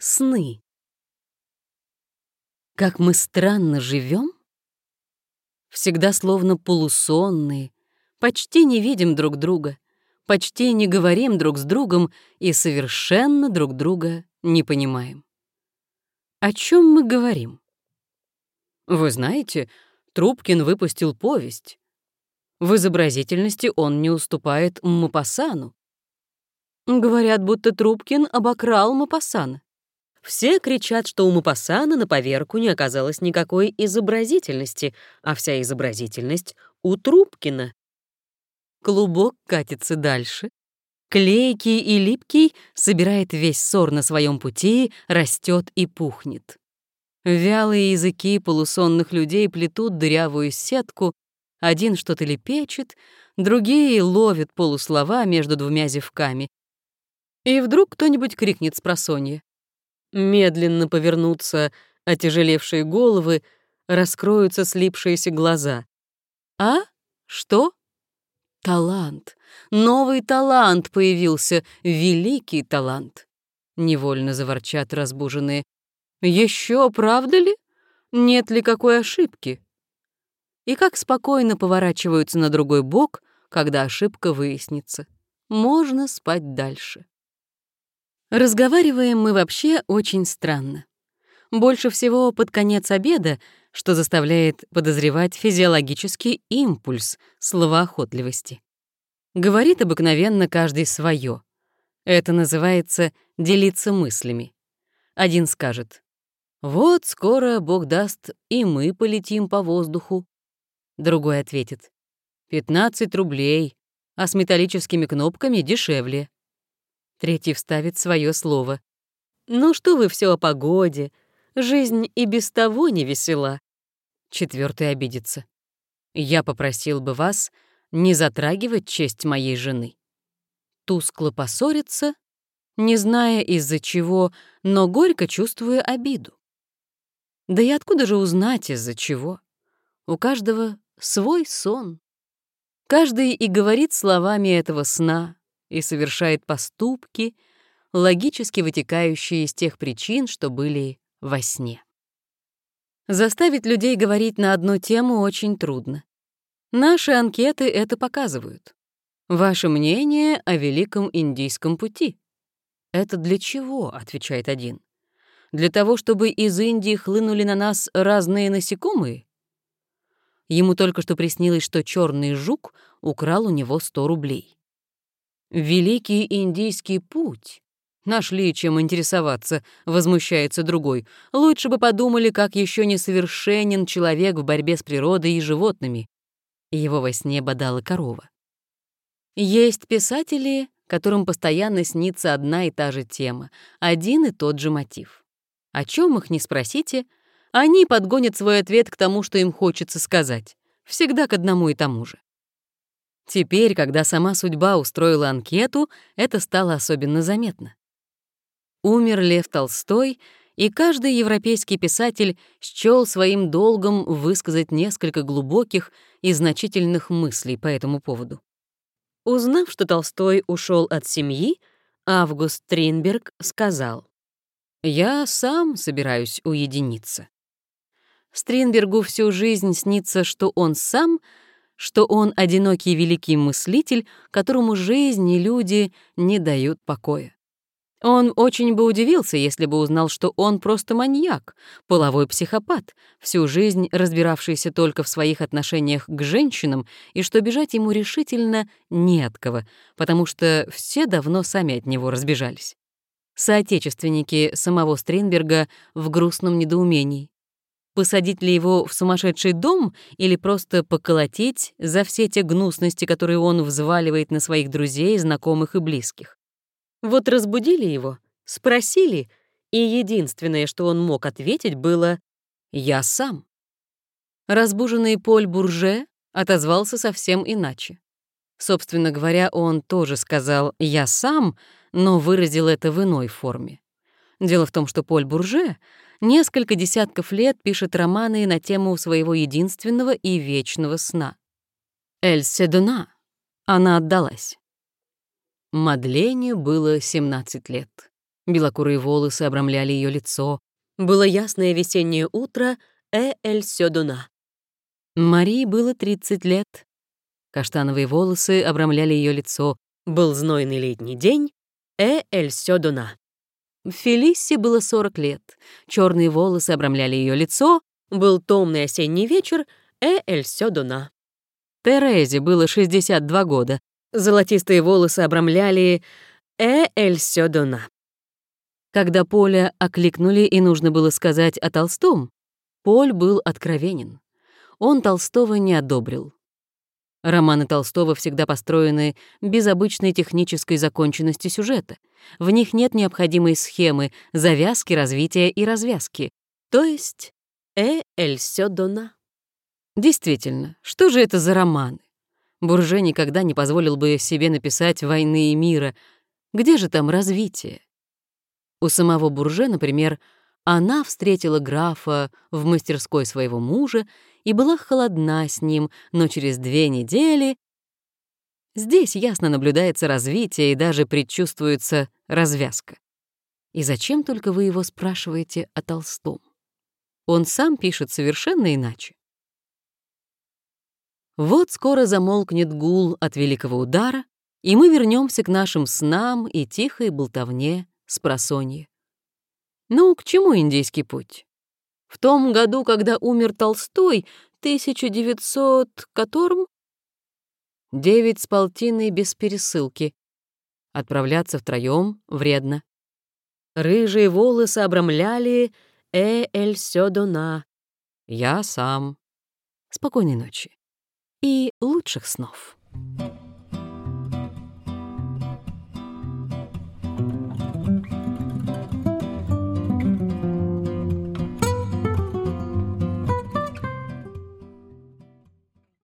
сны. Как мы странно живем, всегда словно полусонные, почти не видим друг друга, почти не говорим друг с другом и совершенно друг друга не понимаем. О чем мы говорим? Вы знаете, Трубкин выпустил повесть. В изобразительности он не уступает Мапасану. Говорят, будто Трубкин обокрал Мапасана. Все кричат, что у Мапасана на поверку не оказалось никакой изобразительности, а вся изобразительность у Трубкина. Клубок катится дальше. Клейкий и липкий собирает весь ссор на своем пути, растет и пухнет. Вялые языки полусонных людей плетут дырявую сетку, один что-то лепечет, другие ловят полуслова между двумя зевками. И вдруг кто-нибудь крикнет с просонья. Медленно повернутся отяжелевшие головы, раскроются слипшиеся глаза. А? Что? Талант. Новый талант появился, великий талант. Невольно заворчат разбуженные. Еще правда ли? Нет ли какой ошибки? И как спокойно поворачиваются на другой бок, когда ошибка выяснится. Можно спать дальше. Разговариваем мы вообще очень странно. Больше всего под конец обеда, что заставляет подозревать физиологический импульс словоохотливости. Говорит обыкновенно каждый свое. Это называется делиться мыслями. Один скажет, «Вот скоро, Бог даст, и мы полетим по воздуху». Другой ответит, «15 рублей, а с металлическими кнопками дешевле». Третий вставит свое слово. «Ну что вы все о погоде? Жизнь и без того не весела». Четвертый обидится. «Я попросил бы вас не затрагивать честь моей жены». Тускло поссорится, не зная из-за чего, но горько чувствуя обиду. Да и откуда же узнать, из-за чего? У каждого свой сон. Каждый и говорит словами этого сна, и совершает поступки, логически вытекающие из тех причин, что были во сне. Заставить людей говорить на одну тему очень трудно. Наши анкеты это показывают. Ваше мнение о Великом Индийском пути. «Это для чего?» — отвечает один. «Для того, чтобы из Индии хлынули на нас разные насекомые?» Ему только что приснилось, что черный жук украл у него 100 рублей. «Великий индийский путь». Нашли чем интересоваться, возмущается другой. Лучше бы подумали, как еще несовершенен человек в борьбе с природой и животными. Его во сне бодала корова. Есть писатели, которым постоянно снится одна и та же тема, один и тот же мотив. О чем их не спросите, они подгонят свой ответ к тому, что им хочется сказать. Всегда к одному и тому же. Теперь, когда сама судьба устроила анкету, это стало особенно заметно. Умер Лев Толстой, и каждый европейский писатель счёл своим долгом высказать несколько глубоких и значительных мыслей по этому поводу. Узнав, что Толстой ушел от семьи, Август Тринберг сказал, «Я сам собираюсь уединиться». Стринбергу всю жизнь снится, что он сам — что он одинокий великий мыслитель, которому жизнь и люди не дают покоя. Он очень бы удивился, если бы узнал, что он просто маньяк, половой психопат, всю жизнь разбиравшийся только в своих отношениях к женщинам, и что бежать ему решительно не от кого, потому что все давно сами от него разбежались. Соотечественники самого Стринберга в грустном недоумении. Посадить ли его в сумасшедший дом или просто поколотить за все те гнусности, которые он взваливает на своих друзей, знакомых и близких? Вот разбудили его, спросили, и единственное, что он мог ответить, было «Я сам». Разбуженный Поль Бурже отозвался совсем иначе. Собственно говоря, он тоже сказал «я сам», но выразил это в иной форме. Дело в том, что Поль Бурже несколько десятков лет пишет романы на тему своего единственного и вечного сна. «Эль Седуна» — она отдалась. Мадлене было 17 лет. Белокурые волосы обрамляли ее лицо. Было ясное весеннее утро «Э эль сёдуна». Марии было 30 лет. Каштановые волосы обрамляли ее лицо. Был знойный летний день «Э эль сёдуна». Фелиссе было 40 лет. Черные волосы обрамляли ее лицо. Был томный осенний вечер «Э эль сёдуна». Терезе было 62 года. Золотистые волосы обрамляли «Э эль сёдуна». Когда Поля окликнули и нужно было сказать о Толстом, Поль был откровенен. Он Толстого не одобрил. Романы Толстого всегда построены без обычной технической законченности сюжета. В них нет необходимой схемы завязки, развития и развязки. То есть «э эль сё дона». Действительно, что же это за романы? Бурже никогда не позволил бы себе написать «Войны и мира». Где же там развитие? У самого Бурже, например, она встретила графа в мастерской своего мужа и была холодна с ним, но через две недели... Здесь ясно наблюдается развитие и даже предчувствуется развязка. И зачем только вы его спрашиваете о Толстом? Он сам пишет совершенно иначе. Вот скоро замолкнет гул от великого удара, и мы вернемся к нашим снам и тихой болтовне с просонья. Ну, к чему индийский путь? В том году, когда умер Толстой, 1900 которым? Девять с полтиной без пересылки. Отправляться втроем вредно. Рыжие волосы обрамляли «Э эль сёдона». Я сам. Спокойной ночи. И лучших снов.